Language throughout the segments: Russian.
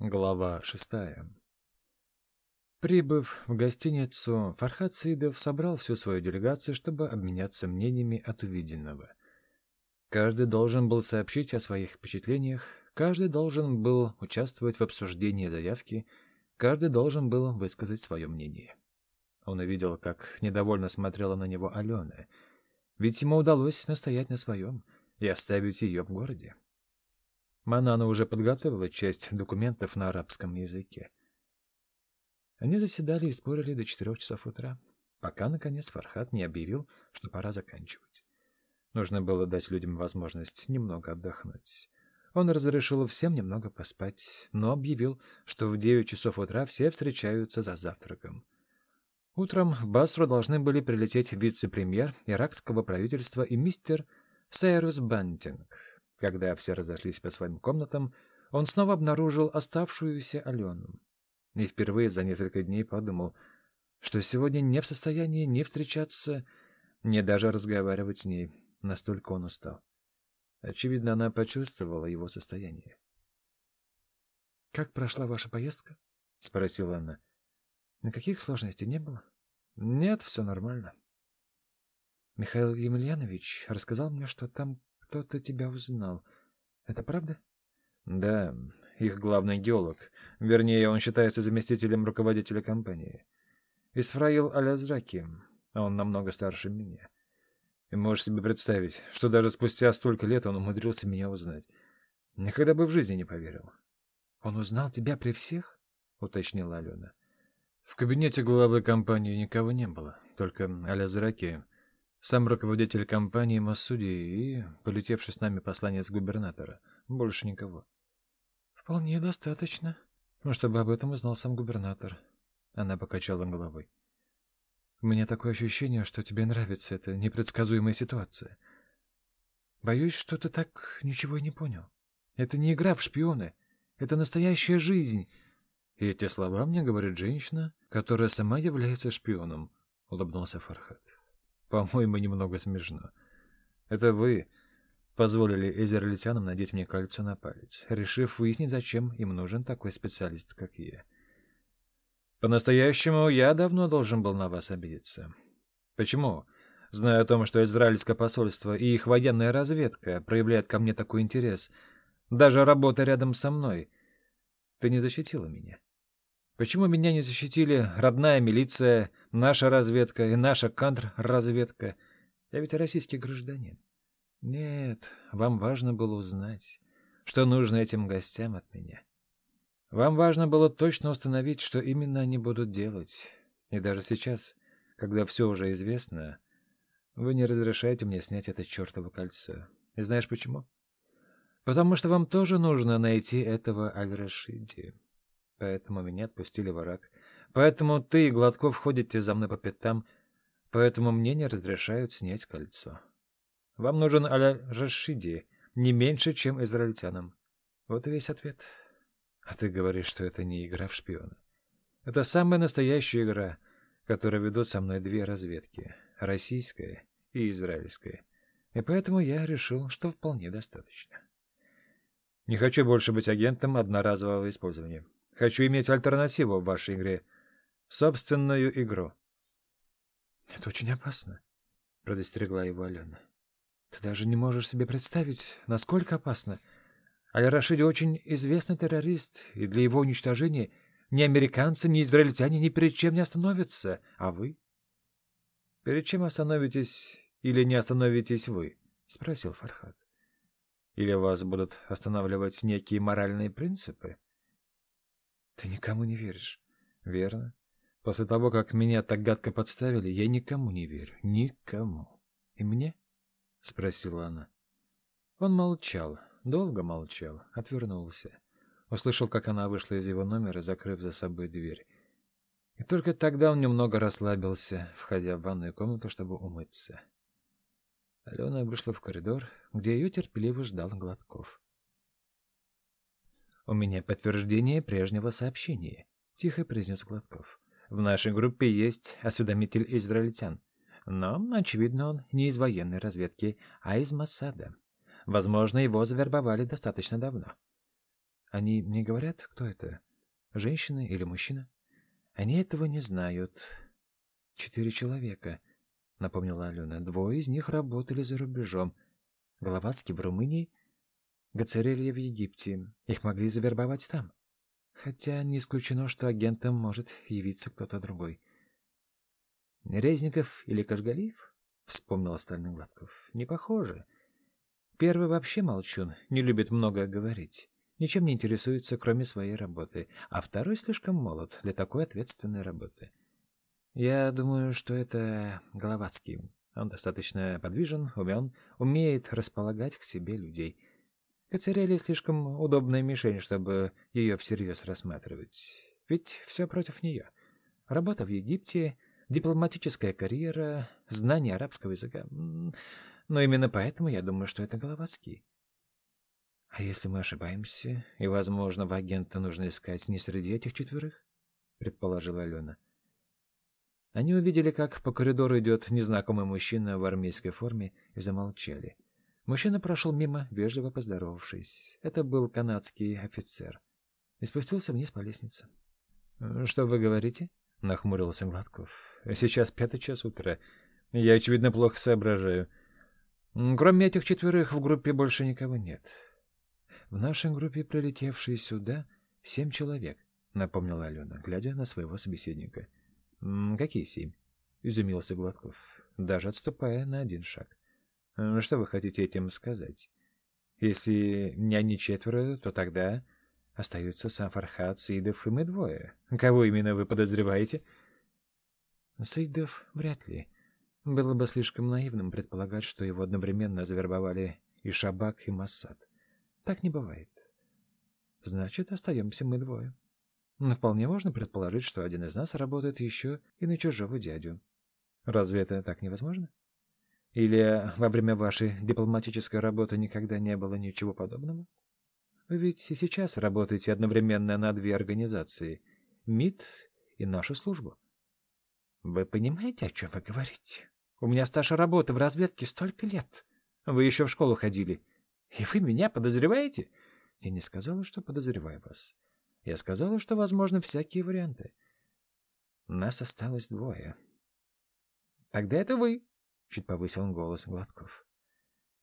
Глава шестая. Прибыв в гостиницу, Фархад Саидов собрал всю свою делегацию, чтобы обменяться мнениями от увиденного. Каждый должен был сообщить о своих впечатлениях, каждый должен был участвовать в обсуждении заявки, каждый должен был высказать свое мнение. Он увидел, как недовольно смотрела на него Алена, ведь ему удалось настоять на своем и оставить ее в городе. Манана уже подготовила часть документов на арабском языке. Они заседали и спорили до четырех часов утра, пока, наконец, Фархат не объявил, что пора заканчивать. Нужно было дать людям возможность немного отдохнуть. Он разрешил всем немного поспать, но объявил, что в девять часов утра все встречаются за завтраком. Утром в Басру должны были прилететь вице-премьер иракского правительства и мистер Сайрус Бантинг, когда все разошлись по своим комнатам, он снова обнаружил оставшуюся Алену. И впервые за несколько дней подумал, что сегодня не в состоянии ни встречаться, ни даже разговаривать с ней. Настолько он устал. Очевидно, она почувствовала его состояние. — Как прошла ваша поездка? — спросила она. — Никаких сложностей не было? — Нет, все нормально. Михаил Емельянович рассказал мне, что там кто-то тебя узнал. Это правда? Да, их главный геолог. Вернее, он считается заместителем руководителя компании. Исфраил Алязраки. Он намного старше меня. И можешь себе представить, что даже спустя столько лет он умудрился меня узнать. Никогда бы в жизни не поверил. — Он узнал тебя при всех? — уточнила Алена. В кабинете главы компании никого не было, только Алязраки сам руководитель компании Масуди и полетевший с нами посланец губернатора. Больше никого. Вполне достаточно. Ну, чтобы об этом узнал сам губернатор. Она покачала головой. У меня такое ощущение, что тебе нравится эта непредсказуемая ситуация. Боюсь, что ты так ничего и не понял. Это не игра в шпионы. Это настоящая жизнь. И эти слова мне говорит женщина, которая сама является шпионом, — улыбнулся Фархат. По-моему, немного смешно. Это вы позволили израильтянам надеть мне кольцо на палец, решив выяснить, зачем им нужен такой специалист, как я. По-настоящему, я давно должен был на вас обидеться. Почему? Зная о том, что израильское посольство и их военная разведка проявляют ко мне такой интерес, даже работа рядом со мной, ты не защитила меня. Почему меня не защитили родная милиция, наша разведка и наша контрразведка? Я ведь российский гражданин. Нет, вам важно было узнать, что нужно этим гостям от меня. Вам важно было точно установить, что именно они будут делать. И даже сейчас, когда все уже известно, вы не разрешаете мне снять это чертово кольцо. И знаешь почему? Потому что вам тоже нужно найти этого Аль-Рашиди. Поэтому меня отпустили в Ирак. Поэтому ты и Гладков ходите за мной по пятам. Поэтому мне не разрешают снять кольцо. Вам нужен Аля-Рашиди не меньше, чем израильтянам. Вот и весь ответ. А ты говоришь, что это не игра в шпиона. Это самая настоящая игра, которую ведут со мной две разведки — российская и израильская. И поэтому я решил, что вполне достаточно. Не хочу больше быть агентом одноразового использования. Хочу иметь альтернативу в вашей игре. Собственную игру. — Это очень опасно, — предостерегла его Алена. — Ты даже не можешь себе представить, насколько опасно. Аль-Рашиди очень известный террорист, и для его уничтожения ни американцы, ни израильтяне ни перед чем не остановятся. А вы? — Перед чем остановитесь или не остановитесь вы? — спросил Фархад. — Или вас будут останавливать некие моральные принципы? — ты никому не веришь. Верно. После того, как меня так гадко подставили, я никому не верю. Никому. И мне? Спросила она. Он молчал, долго молчал, отвернулся. Услышал, как она вышла из его номера, закрыв за собой дверь. И только тогда он немного расслабился, входя в ванную комнату, чтобы умыться. Алена вышла в коридор, где ее терпеливо ждал Гладков. «У меня подтверждение прежнего сообщения», — тихо произнес Гладков. «В нашей группе есть осведомитель израильтян. Но, очевидно, он не из военной разведки, а из Массада. Возможно, его завербовали достаточно давно». Они не говорят, кто это? Женщина или мужчина? Они этого не знают. Четыре человека, напомнила Алена. Двое из них работали за рубежом. Головацкий в Румынии, Гацерелья в Египте. Их могли завербовать там. Хотя не исключено, что агентом может явиться кто-то другой. Резников или Кашгалиев? Вспомнил остальных Гладков. Не похоже. Первый вообще молчун, не любит много говорить. Ничем не интересуется, кроме своей работы. А второй слишком молод для такой ответственной работы. Я думаю, что это Головацкий. Он достаточно подвижен, умен, умеет располагать к себе людей. Кацерели слишком удобная мишень, чтобы ее всерьез рассматривать. Ведь все против нее. Работа в Египте, дипломатическая карьера, знание арабского языка. Но именно поэтому я думаю, что это Головацкий. А если мы ошибаемся, и, возможно, в агента нужно искать не среди этих четверых? Предположила Алена. Они увидели, как по коридору идет незнакомый мужчина в армейской форме, и замолчали. Мужчина прошел мимо, вежливо поздоровавшись. Это был канадский офицер. И спустился вниз по лестнице. — Что вы говорите? — нахмурился Гладков. — Сейчас пятый час утра. Я, очевидно, плохо соображаю. Кроме этих четверых в группе больше никого нет. В нашей группе, прилетевшие сюда, семь человек, напомнила Алена, глядя на своего собеседника. Какие семь? изумился Гладков, даже отступая на один шаг. Что вы хотите этим сказать? Если не они четверо, то тогда остаются сам Фархад, Саидов и мы двое. Кого именно вы подозреваете? Саидов вряд ли. Было бы слишком наивным предполагать, что его одновременно завербовали и Шабак, и Массад. Так не бывает. Значит, остаемся мы двое. Но вполне можно предположить, что один из нас работает еще и на чужого дядю. Разве это так невозможно? Или во время вашей дипломатической работы никогда не было ничего подобного? Вы ведь и сейчас работаете одновременно на две организации — МИД и нашу службу. Вы понимаете, о чем вы говорите? У меня стаж работы в разведке столько лет. Вы еще в школу ходили. И вы меня подозреваете? Я не сказала, что подозреваю вас. Я сказала, что возможны всякие варианты. Нас осталось двое. Тогда это вы, чуть повысил голос Гладков.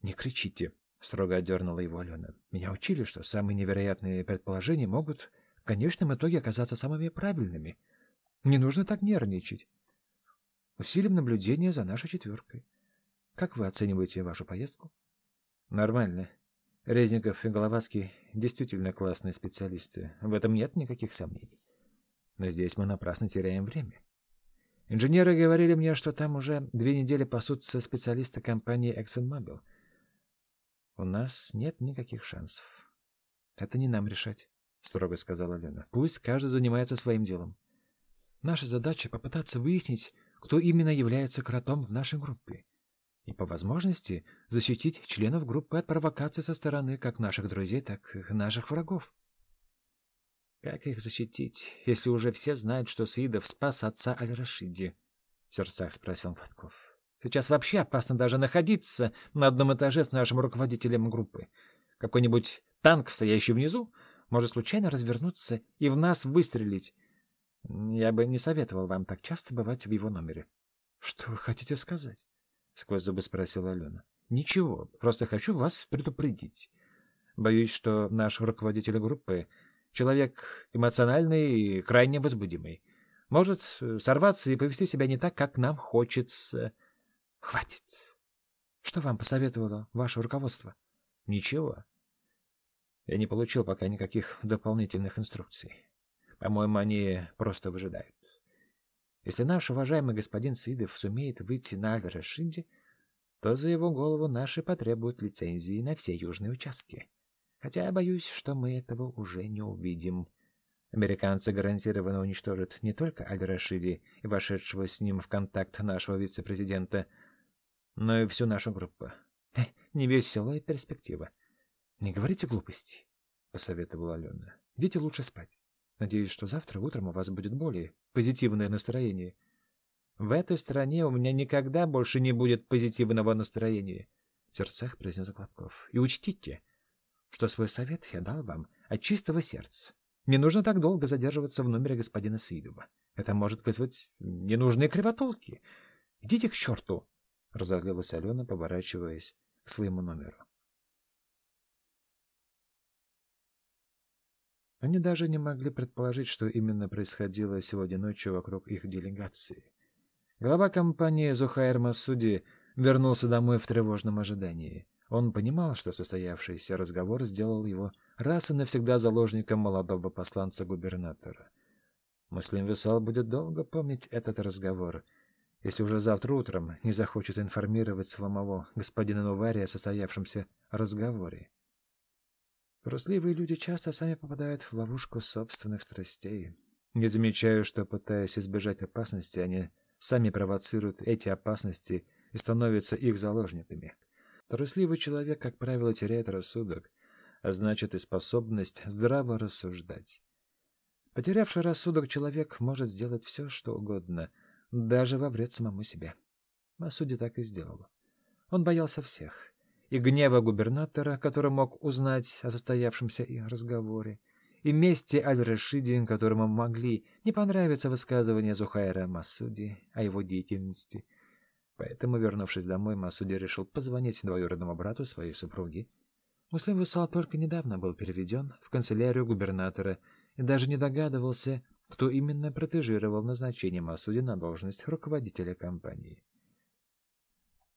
Не кричите, строго отдернула его Алена. Меня учили, что самые невероятные предположения могут в конечном итоге оказаться самыми правильными. Не нужно так нервничать. Усилим наблюдение за нашей четверкой. Как вы оцениваете вашу поездку? Нормально. Резников и Головацкий действительно классные специалисты. В этом нет никаких сомнений. Но здесь мы напрасно теряем время. Инженеры говорили мне, что там уже две недели пасутся специалисты компании ExxonMobil. У нас нет никаких шансов. Это не нам решать, строго сказала Лена. Пусть каждый занимается своим делом. Наша задача попытаться выяснить, кто именно является кротом в нашей группе, и по возможности защитить членов группы от провокаций со стороны как наших друзей, так и наших врагов. Как их защитить, если уже все знают, что Саидов спас отца Аль-Рашиди? В сердцах спросил Гладков. Сейчас вообще опасно даже находиться на одном этаже с нашим руководителем группы. Какой-нибудь танк, стоящий внизу, может случайно развернуться и в нас выстрелить, я бы не советовал вам так часто бывать в его номере. — Что вы хотите сказать? — сквозь зубы спросила Алена. — Ничего, просто хочу вас предупредить. Боюсь, что наш руководитель группы — человек эмоциональный и крайне возбудимый. Может сорваться и повести себя не так, как нам хочется. Хватит. Что вам посоветовало ваше руководство? Ничего. Я не получил пока никаких дополнительных инструкций. По-моему, они просто выжидают. Если наш уважаемый господин Сидов сумеет выйти на Аль-Рашиде, то за его голову наши потребуют лицензии на все южные участки. Хотя боюсь, что мы этого уже не увидим. Американцы гарантированно уничтожат не только Аль-Рашиди и вошедшего с ним в контакт нашего вице-президента, но и всю нашу группу. Невеселая перспектива. — Не говорите глупости, — посоветовала Алена. — Идите лучше спать. Надеюсь, что завтра утром у вас будет более позитивное настроение. В этой стране у меня никогда больше не будет позитивного настроения, — в сердцах произнес Гладков. И учтите, что свой совет я дал вам от чистого сердца. Не нужно так долго задерживаться в номере господина Саидова. Это может вызвать ненужные кривотолки. Идите к черту! — разозлилась Алена, поворачиваясь к своему номеру. Они даже не могли предположить, что именно происходило сегодня ночью вокруг их делегации. Глава компании Зухайр Масуди вернулся домой в тревожном ожидании. Он понимал, что состоявшийся разговор сделал его раз и навсегда заложником молодого посланца губернатора. Муслим Висал будет долго помнить этот разговор, если уже завтра утром не захочет информировать самого господина Нувари о состоявшемся разговоре. Трусливые люди часто сами попадают в ловушку собственных страстей. Не замечая, что, пытаясь избежать опасности, они сами провоцируют эти опасности и становятся их заложниками. Трусливый человек, как правило, теряет рассудок, а значит и способность здраво рассуждать. Потерявший рассудок человек может сделать все, что угодно, даже во вред самому себе. Масуди так и сделал. Он боялся всех. И гнева губернатора, который мог узнать о состоявшемся разговоре, и мести Аль-Рашиди, которому могли не понравиться высказывания Зухайра Масуди о его деятельности, Поэтому, вернувшись домой, Масуди решил позвонить двоюродному брату своей супруги. Муслим Высал только недавно был переведен в канцелярию губернатора и даже не догадывался, кто именно протежировал назначение Масуди на должность руководителя компании.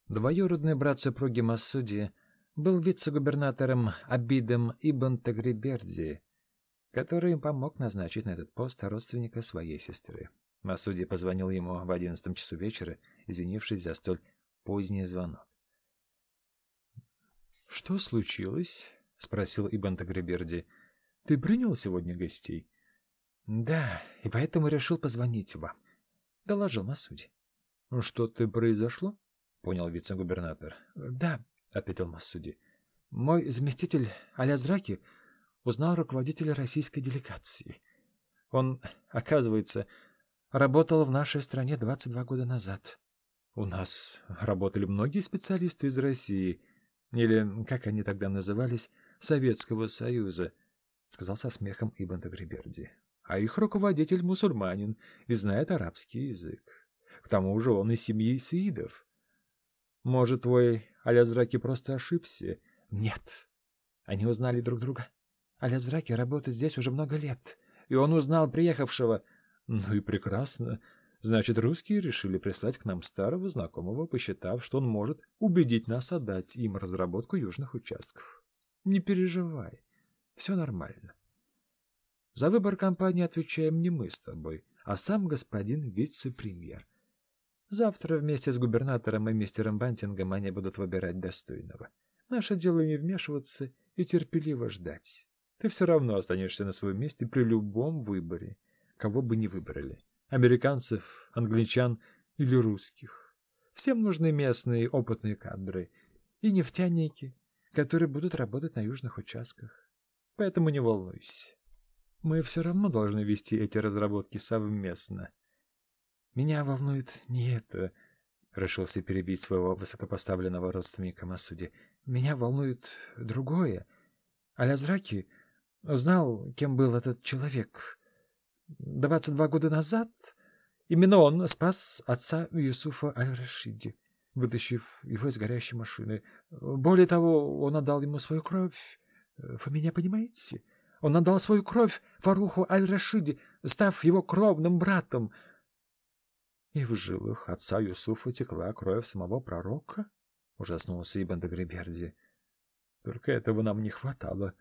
Двоюродный брат супруги Масуди был вице-губернатором Абидом Ибн Тагриберди, который помог назначить на этот пост родственника своей сестры. Масуди позвонил ему в одиннадцатом часу вечера, извинившись за столь поздний звонок. — Что случилось? — спросил Ибн Тагриберди. — Ты принял сегодня гостей? — Да, и поэтому решил позвонить вам, — доложил Масуди. — Что-то произошло? — понял вице-губернатор. — Да, — ответил Масуди. — Мой заместитель Алязраки узнал руководителя российской делегации. Он, оказывается, работал в нашей стране 22 года назад. У нас работали многие специалисты из России, или, как они тогда назывались, Советского Союза, — сказал со смехом Ибн Тагриберди. А их руководитель мусульманин и знает арабский язык. К тому же он из семьи саидов. Может, твой Алязраки просто ошибся? Нет. Они узнали друг друга. Алязраки работает здесь уже много лет, и он узнал приехавшего ну и прекрасно. Значит, русские решили прислать к нам старого знакомого, посчитав, что он может убедить нас отдать им разработку южных участков. Не переживай, все нормально. За выбор компании отвечаем не мы с тобой, а сам господин вице-премьер. Завтра вместе с губернатором и мистером Бантингом они будут выбирать достойного. Наше дело не вмешиваться и терпеливо ждать. Ты все равно останешься на своем месте при любом выборе кого бы ни выбрали. Американцев, англичан или русских. Всем нужны местные опытные кадры и нефтяники, которые будут работать на южных участках. Поэтому не волнуйся. Мы все равно должны вести эти разработки совместно. Меня волнует не это, — решился перебить своего высокопоставленного родственника Масуди. Меня волнует другое. Алязраки узнал, кем был этот человек, 22 года назад именно он спас отца Юсуфа Аль-Рашиди, вытащив его из горящей машины. Более того, он отдал ему свою кровь. Вы меня понимаете? Он отдал свою кровь Фаруху Аль-Рашиди, став его кровным братом. И в жилах отца Юсуфа текла кровь самого пророка? Ужаснулся Ибн Дагреберди. Только этого нам не хватало.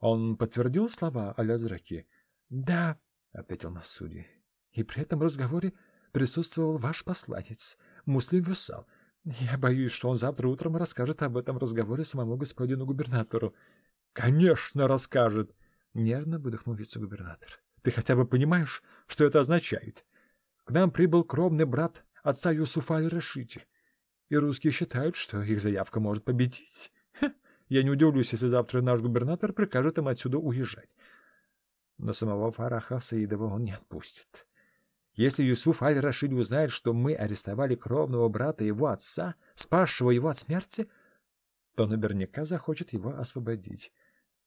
Он подтвердил слова Алязраки? — Да, — ответил Масуди. — И при этом разговоре присутствовал ваш посланец, Муслим Вюсал. Я боюсь, что он завтра утром расскажет об этом разговоре самому господину губернатору. — Конечно, расскажет! — нервно выдохнул вице-губернатор. — Ты хотя бы понимаешь, что это означает? К нам прибыл кровный брат отца Юсуфа Аль-Рашити, и русские считают, что их заявка может победить. Ха, я не удивлюсь, если завтра наш губернатор прикажет им отсюда уезжать но самого Фараха Саидова он не отпустит. Если Юсуф Аль-Рашид узнает, что мы арестовали кровного брата его отца, спасшего его от смерти, то наверняка захочет его освободить.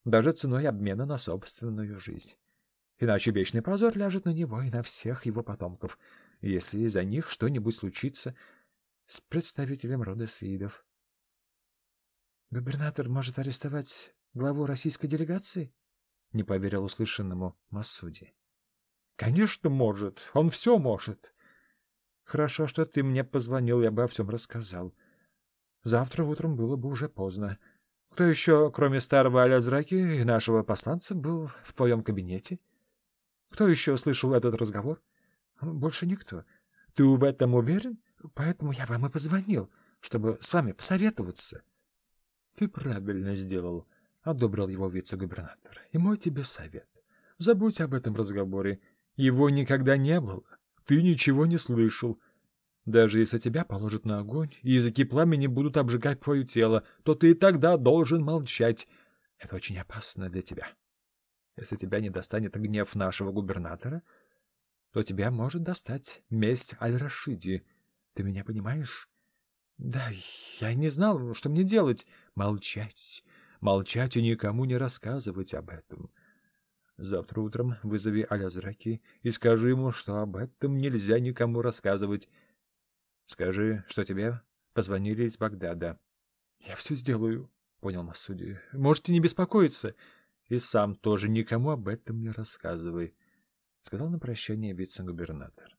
даже ценой обмена на собственную жизнь. Иначе вечный позор ляжет на него и на всех его потомков, если из-за них что-нибудь случится с представителем рода Саидов. «Губернатор может арестовать главу российской делегации?» — не поверил услышанному Масуди. «Конечно может. Он все может. Хорошо, что ты мне позвонил, я бы обо всем рассказал. Завтра утром было бы уже поздно. Кто еще, кроме старого Алязраки и нашего посланца, был в твоем кабинете? Кто еще слышал этот разговор? Больше никто. Ты в этом уверен? Поэтому я вам и позвонил, чтобы с вами посоветоваться. Ты правильно сделал, — одобрил его вице-губернатор. И мой тебе совет. Забудь об этом разговоре. Его никогда не было. Ты ничего не слышал. Даже если тебя положат на огонь, и языки пламени будут обжигать твое тело, то ты и тогда должен молчать. Это очень опасно для тебя. Если тебя не достанет гнев нашего губернатора, то тебя может достать месть Аль-Рашиди. Ты меня понимаешь? Да, я не знал, что мне делать. Молчать. Молчать и никому не рассказывать об этом. Завтра утром вызови Алязраки и скажи ему, что об этом нельзя никому рассказывать. Скажи, что тебе позвонили из Багдада. — Я все сделаю, — понял Масуди. — Можете не беспокоиться. И сам тоже никому об этом не рассказывай, — сказал на прощание вице-губернатор.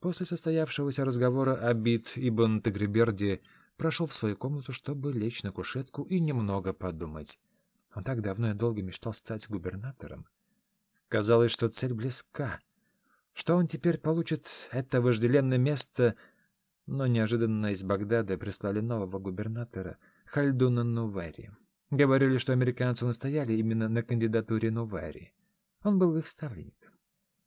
После состоявшегося разговора Абид Ибн Тагриберди прошел в свою комнату, чтобы лечь на кушетку и немного подумать. Он так давно и долго мечтал стать губернатором. Казалось, что цель близка — что он теперь получит это вожделенное место, но неожиданно из Багдада прислали нового губернатора Хальдуна Нувари. Говорили, что американцы настояли именно на кандидатуре Нувари. Он был их ставленником.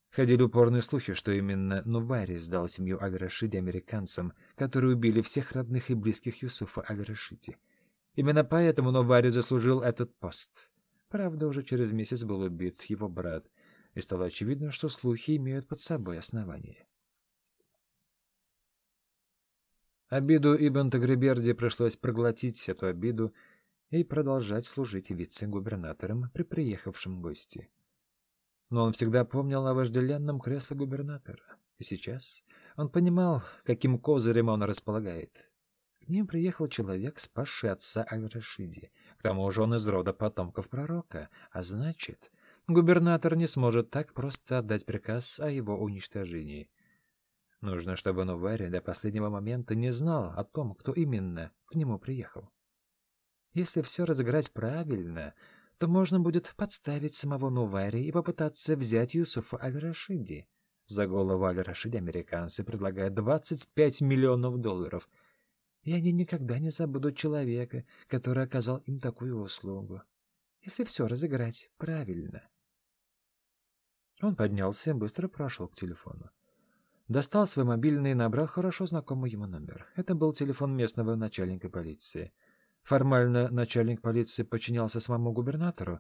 Ходили упорные слухи, что именно Нувари сдал семью Аль-Рашиди американцам, которые убили всех родных и близких Юсуфа Аль-Рашиди. Именно поэтому Нувари заслужил этот пост. Правда, уже через месяц был убит его брат, и стало очевидно, что слухи имеют под собой основание. Обиду Ибн Тагриберди пришлось проглотить эту обиду и продолжать служить вице-губернатором при приехавшем гости. Но он всегда помнил о вожделенном кресле губернатора, и сейчас он понимал, каким козырем он располагает. К ним приехал человек, спасший отца Аль-Рашиди. К тому же он из рода потомков пророка, а значит, губернатор не сможет так просто отдать приказ о его уничтожении. Нужно, чтобы Нувари до последнего момента не знал о том, кто именно к нему приехал. Если все разыграть правильно, то можно будет подставить самого Нувари и попытаться взять Юсуфа Аль-Рашиди. За голову Аль-Рашиди американцы предлагают 25 миллионов долларов, и они никогда не забудут человека, который оказал им такую услугу. Если все разыграть правильно. Он поднялся и быстро прошел к телефону. Достал свой мобильный и набрал хорошо знакомый ему номер. Это был телефон местного начальника полиции. Формально начальник полиции подчинялся самому губернатору,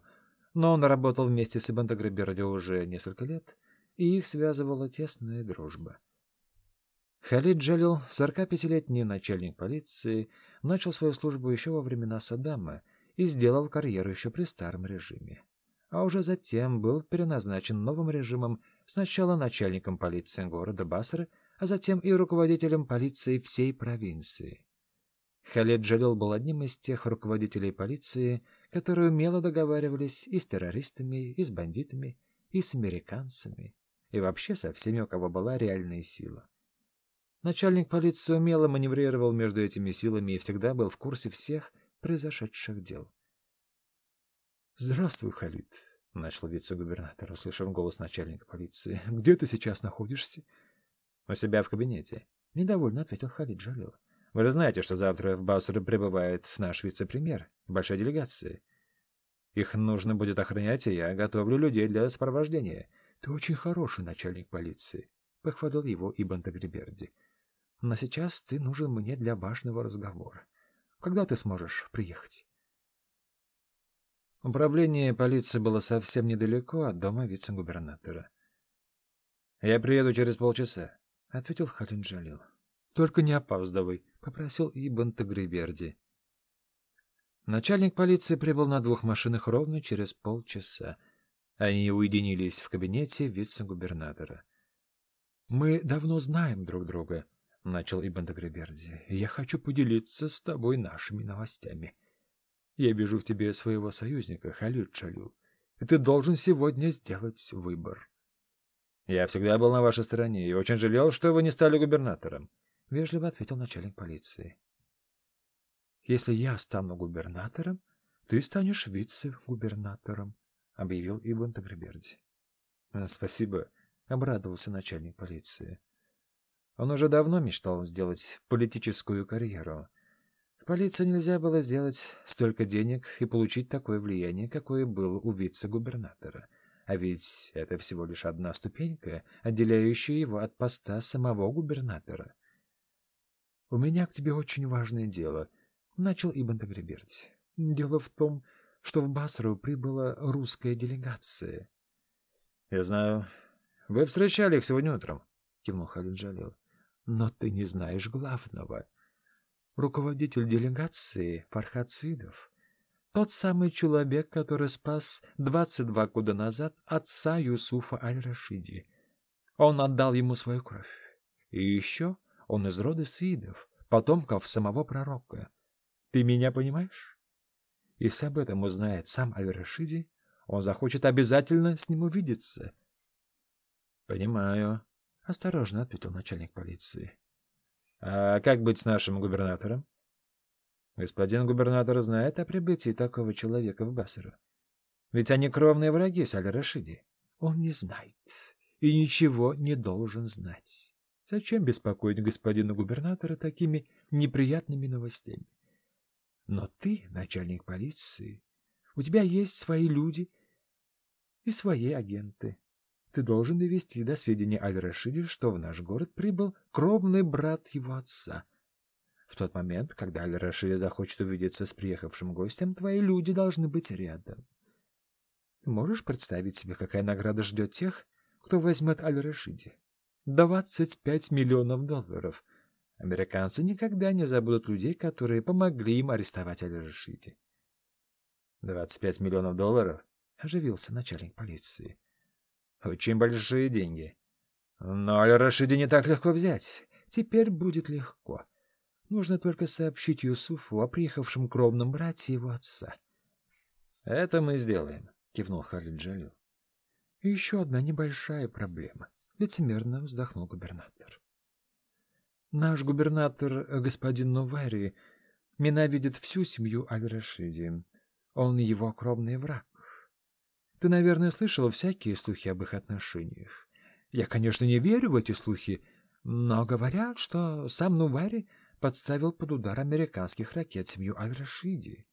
но он работал вместе с Ибн Тагриберди уже несколько лет, и их связывала тесная дружба. Халид Джалил, 45-летний начальник полиции, начал свою службу еще во времена Саддама и сделал карьеру еще при старом режиме а уже затем был переназначен новым режимом сначала начальником полиции города Басры, а затем и руководителем полиции всей провинции. Халид Джалил был одним из тех руководителей полиции, которые умело договаривались и с террористами, и с бандитами, и с американцами, и вообще со всеми, у кого была реальная сила. Начальник полиции умело маневрировал между этими силами и всегда был в курсе всех произошедших дел. «Здравствуй, Халид», — начал вице-губернатор, услышав голос начальника полиции. «Где ты сейчас находишься?» «У себя в кабинете», — недовольно ответил Халид Джалил. «Вы же знаете, что завтра в Басру прибывает наш вице-премьер, большая делегация. Их нужно будет охранять, и я готовлю людей для сопровождения. Ты очень хороший начальник полиции», — похвалил его Ибн Тагриберди. «Но сейчас ты нужен мне для важного разговора. Когда ты сможешь приехать?» Управление полиции было совсем недалеко от дома вице-губернатора. «Я приеду через полчаса», — ответил Халин Джалил. «Только не опаздывай», — попросил Ибн Тагриберди. Начальник полиции прибыл на двух машинах ровно через полчаса. Они уединились в кабинете вице-губернатора. — Мы давно знаем друг друга, — начал Ибн Дагреберди. — Я хочу поделиться с тобой нашими новостями. Я вижу в тебе своего союзника, Халид Чалю, и ты должен сегодня сделать выбор. — Я всегда был на вашей стороне и очень жалел, что вы не стали губернатором, — вежливо ответил начальник полиции. Если я стану губернатором, ты станешь вице-губернатором, — объявил Ибн Тагриберди. — Спасибо, — обрадовался начальник полиции. Он уже давно мечтал сделать политическую карьеру. В полиции нельзя было сделать столько денег и получить такое влияние, какое было у вице-губернатора. А ведь это всего лишь одна ступенька, отделяющая его от поста самого губернатора. — У меня к тебе очень важное дело, начал Ибн Тагриберти. Дело в том, что в Басру прибыла русская делегация. — Я знаю. Вы встречали их сегодня утром, — кивнул Халид Джалил. — Но ты не знаешь главного. Руководитель делегации Фархад Сидов, тот самый человек, который спас 22 года назад отца Юсуфа Аль-Рашиди. Он отдал ему свою кровь. И еще он из рода Сидов, потомков самого пророка. Ты меня понимаешь? Если об этом узнает сам Аль-Рашиди, он захочет обязательно с ним увидеться. — Понимаю, — осторожно ответил начальник полиции. — А как быть с нашим губернатором? Господин губернатор знает о прибытии такого человека в Басру. Ведь они кровные враги с Аль-Рашиди. Он не знает и ничего не должен знать. Зачем беспокоить господина губернатора такими неприятными новостями? Но ты, начальник полиции, у тебя есть свои люди и свои агенты. Ты должен довести до сведения Аль-Рашиди, что в наш город прибыл кровный брат его отца. В тот момент, когда Аль-Рашиди захочет увидеться с приехавшим гостем, твои люди должны быть рядом. Ты можешь представить себе, какая награда ждет тех, кто возьмет Аль-Рашиди? Двадцать пять миллионов долларов — Американцы никогда не забудут людей, которые помогли им арестовать Аль-Рашиди. «Двадцать пять миллионов долларов?» — оживился начальник полиции. «Очень большие деньги. Но Аль-Рашиди не так легко взять. Теперь будет легко. Нужно только сообщить Юсуфу о приехавшем кровном брате его отца». «Это мы сделаем», — кивнул Халид еще одна небольшая проблема», — лицемерно вздохнул губернатор. Наш губернатор, э, господин Новари, ненавидит всю семью Аль-Рашиди. Он его кровный враг. Ты, наверное, слышал всякие слухи об их отношениях. Я, конечно, не верю в эти слухи, но говорят, что сам Нувари подставил под удар американских ракет семью Аль-Рашиди.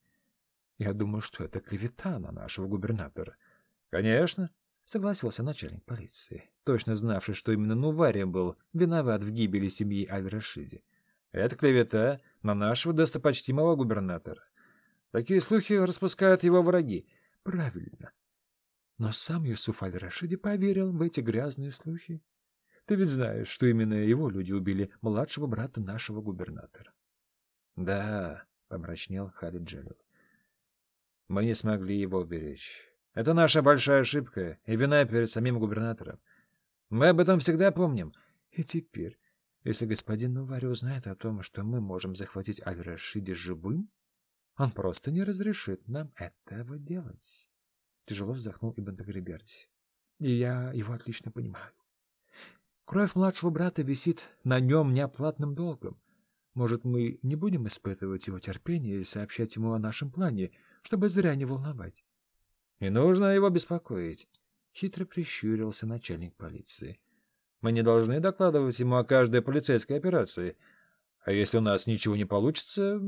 Я думаю, что это клевета на нашего губернатора. — Конечно, — согласился начальник полиции, точно знавший, что именно Нувария был виноват в гибели семьи Аль-Рашиди. «Это клевета на нашего достопочтимого губернатора. Такие слухи распускают его враги». «Правильно. Но сам Юсуф Аль-Рашиди поверил в эти грязные слухи. Ты ведь знаешь, что именно его люди убили младшего брата нашего губернатора». «Да», — помрачнел Халид Джалил. «Мы не смогли его уберечь». Это наша большая ошибка и вина перед самим губернатором. Мы об этом всегда помним. И теперь, если господин Нувари узнает о том, что мы можем захватить Аль-Рашиди живым, он просто не разрешит нам этого делать. Тяжело вздохнул Ибн Тагриберди. И я его отлично понимаю. Кровь младшего брата висит на нем неоплатным долгом. Может, мы не будем испытывать его терпение и сообщать ему о нашем плане, чтобы зря не волновать. Не нужно его беспокоить. Хитро прищурился начальник полиции. Мы не должны докладывать ему о каждой полицейской операции. А если у нас ничего не получится,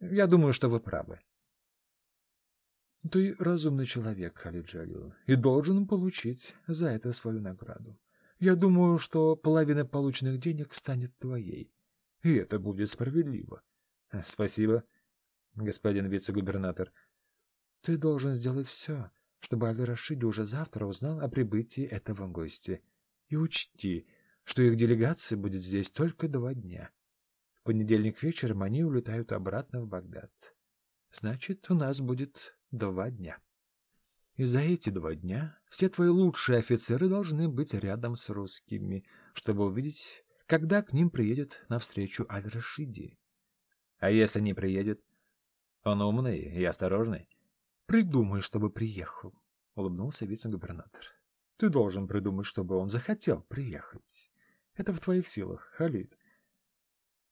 я думаю, что вы правы. Ты разумный человек, Халид и должен получить за это свою награду. Я думаю, что половина полученных денег станет твоей, и это будет справедливо. Спасибо, господин вице-губернатор. Ты должен сделать все, чтобы Аль-Рашиди уже завтра узнал о прибытии этого гостя. И учти, что их делегация будет здесь только два дня. В понедельник вечером они улетают обратно в Багдад. Значит, у нас будет два дня. И за эти два дня все твои лучшие офицеры должны быть рядом с русскими, чтобы увидеть, когда к ним приедет навстречу Аль-Рашиди. А если не приедет? Он умный и осторожный. Придумай, чтобы приехал, — улыбнулся вице-губернатор. Ты должен придумать, чтобы он захотел приехать. Это в твоих силах, Халид.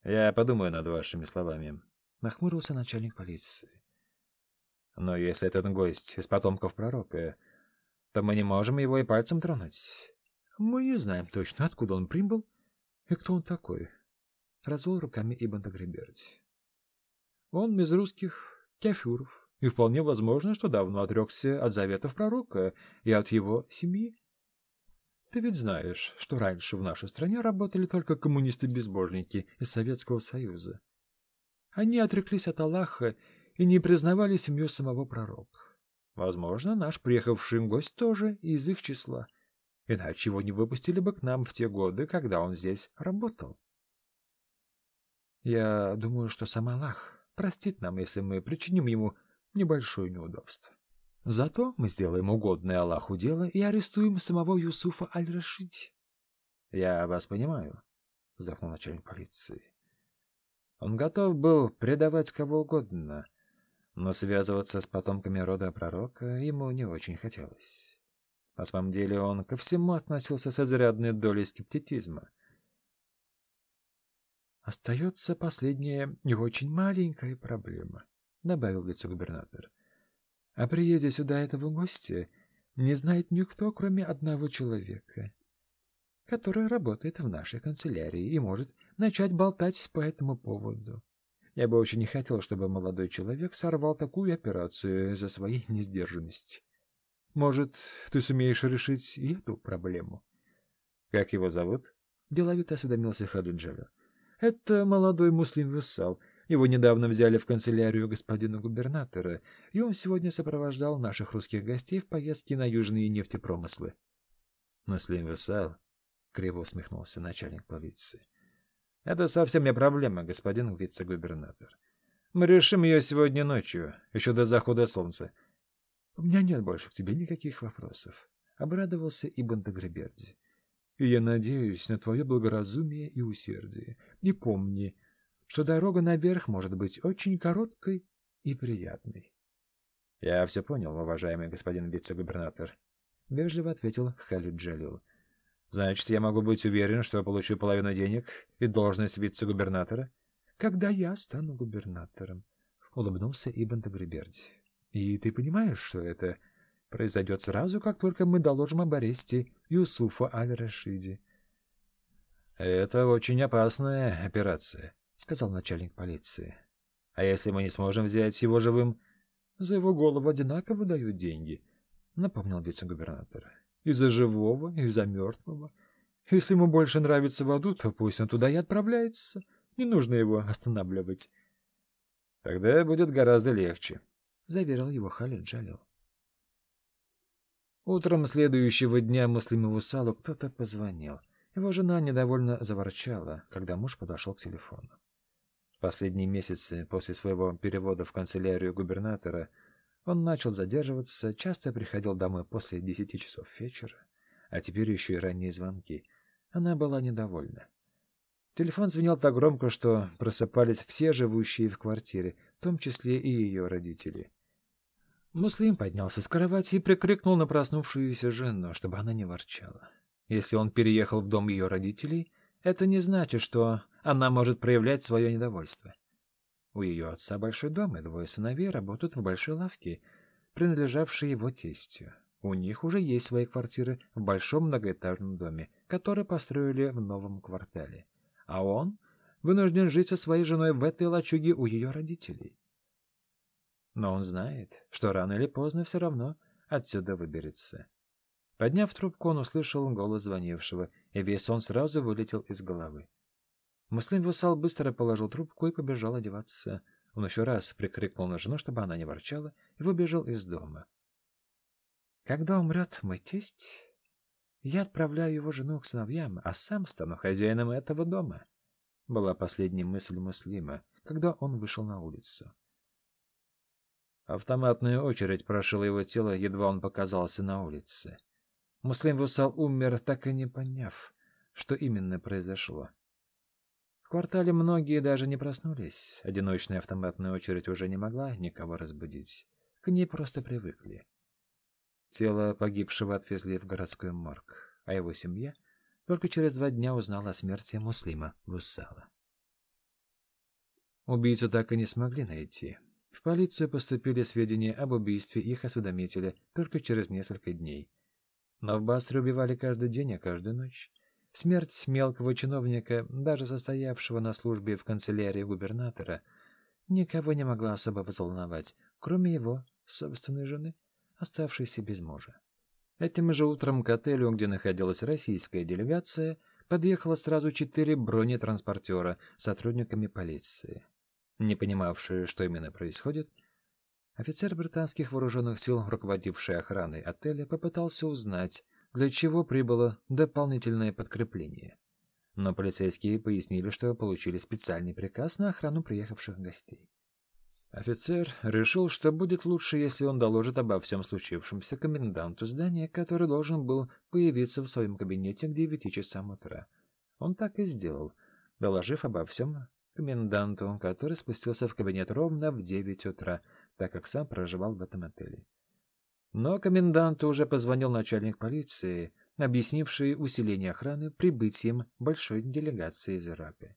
Я подумаю над вашими словами, — нахмурился начальник полиции. Но если этот гость из потомков пророка, то мы не можем его и пальцем тронуть. Мы не знаем точно, откуда он прибыл и кто он такой. Развел руками Ибн Тагриберди. Он из русских кефюров, и вполне возможно, что давно отрекся от заветов пророка и от его семьи. Ты ведь знаешь, что раньше в нашей стране работали только коммунисты-безбожники из Советского Союза. Они отреклись от Аллаха и не признавали семью самого пророка. Возможно, наш приехавший гость тоже из их числа. Иначе его не выпустили бы к нам в те годы, когда он здесь работал. Я думаю, что сам Аллах простит нам, если мы причиним ему небольшое неудобство. Зато мы сделаем угодное Аллаху дело и арестуем самого Юсуфа Аль-Рашиди. — Я вас понимаю, — вздохнул начальник полиции. Он готов был предавать кого угодно — но связываться с потомками рода пророка ему не очень хотелось. На самом деле он ко всему относился с изрядной долей скептицизма. «Остается последняя не очень маленькая проблема», — добавил вице-губернатор. «О приезде сюда этого гостя не знает никто, кроме одного человека, который работает в нашей канцелярии и может начать болтать по этому поводу. Я бы очень не хотел, чтобы молодой человек сорвал такую операцию из-за своей несдержанности. Может, ты сумеешь решить и эту проблему? — Как его зовут? — деловито осведомился Хадуджава. — Это молодой муслим-вассал. Его недавно взяли в канцелярию господина губернатора, и он сегодня сопровождал наших русских гостей в поездке на южные нефтепромыслы. — Муслим-вассал? — криво усмехнулся начальник полиции. Это совсем не проблема, господин вице-губернатор. Мы решим ее сегодня ночью, еще до захода солнца. — У меня нет больше к тебе никаких вопросов, — обрадовался Ибн Тагреберди. — И я надеюсь на твое благоразумие и усердие. И помни, что дорога наверх может быть очень короткой и приятной. — Я все понял, уважаемый господин вице-губернатор, — вежливо ответил Халид Джалил. Значит, я могу быть уверен, что получу половину денег и должность вице-губернатора? Когда я стану губернатором, — улыбнулся Ибн Тагриберди. И ты понимаешь, что это произойдет сразу, как только мы доложим об аресте Юсуфа Аль-Рашиди. — Это очень опасная операция, — сказал начальник полиции. — А если мы не сможем взять его живым? — За его голову одинаково дают деньги, — напомнил вице-губернатор. И за живого, и за мертвого. Если ему больше нравится в аду, то пусть он туда и отправляется. Не нужно его останавливать. — Тогда будет гораздо легче, — заверил его Халид Джалил. Утром следующего дня Муслимову Салу кто-то позвонил. Его жена недовольно заворчала, когда муж подошел к телефону. Последние месяцы после своего перевода в канцелярию губернатора он начал задерживаться, часто приходил домой после десяти часов вечера, а теперь еще и ранние звонки. Она была недовольна. Телефон звенел так громко, что просыпались все живущие в квартире, в том числе и ее родители. Муслим поднялся с кровати и прикрикнул на проснувшуюся жену, чтобы она не ворчала. Если он переехал в дом ее родителей, это не значит, что она может проявлять свое недовольство. У ее отца большой дом, и двое сыновей работают в большой лавке, принадлежавшей его тестю. У них уже есть свои квартиры в большом многоэтажном доме, который построили в новом квартале. А он вынужден жить со своей женой в этой лачуге у ее родителей. Но он знает, что рано или поздно все равно отсюда выберется. Подняв трубку, он услышал голос звонившего, и весь он сразу вылетел из головы. Муслим Вусал быстро положил трубку и побежал одеваться. Он еще раз прикрикнул на жену, чтобы она не ворчала, и выбежал из дома. «Когда умрет мой тесть, я отправляю его жену к сыновьям, а сам стану хозяином этого дома», — была последняя мысль Муслима, когда он вышел на улицу. Автоматная очередь прошила его тело, едва он показался на улице. Муслим Вусал умер, так и не поняв, что именно произошло. Квартале многие даже не проснулись. Одиночная автоматная очередь уже не могла никого разбудить. К ней просто привыкли. Тело погибшего отвезли в городской морг, а его семья только через два дня узнала о смерти Муслима Вуссала. Убийцу так и не смогли найти. В полицию поступили сведения об убийстве их осведомителя только через несколько дней. Но в Басре убивали каждый день, а каждую ночь. Смерть мелкого чиновника, даже состоявшего на службе в канцелярии губернатора, никого не могла особо взволновать, кроме его собственной жены, оставшейся без мужа. Этим же утром к отелю, где находилась российская делегация, подъехало сразу четыре бронетранспортера с сотрудниками полиции. Не понимавшие, что именно происходит, офицер британских вооруженных сил, руководивший охраной отеля, попытался узнать, для чего прибыло дополнительное подкрепление. Но полицейские пояснили, что получили специальный приказ на охрану приехавших гостей. Офицер решил, что будет лучше, если он доложит обо всем случившемся коменданту здания, который должен был появиться в своем кабинете к девяти часам утра. Он так и сделал, доложив обо всем коменданту, который спустился в кабинет ровно в девять утра, так как сам проживал в этом отеле. Но коменданту уже позвонил начальник полиции, объяснивший усиление охраны прибытием большой делегации из Ирака.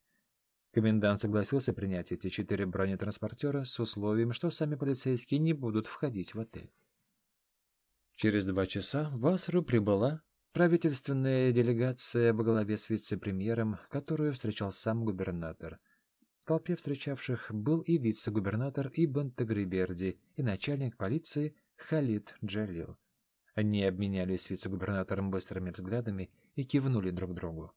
Комендант согласился принять эти четыре бронетранспортера с условием, что сами полицейские не будут входить в отель. Через два часа в Басру прибыла правительственная делегация во главе с вице-премьером, которую встречал сам губернатор – в толпе встречавших был и вице-губернатор Ибн Тагриберди, и начальник полиции Халид Джалил. Они обменялись вице-губернатором быстрыми взглядами и кивнули друг другу.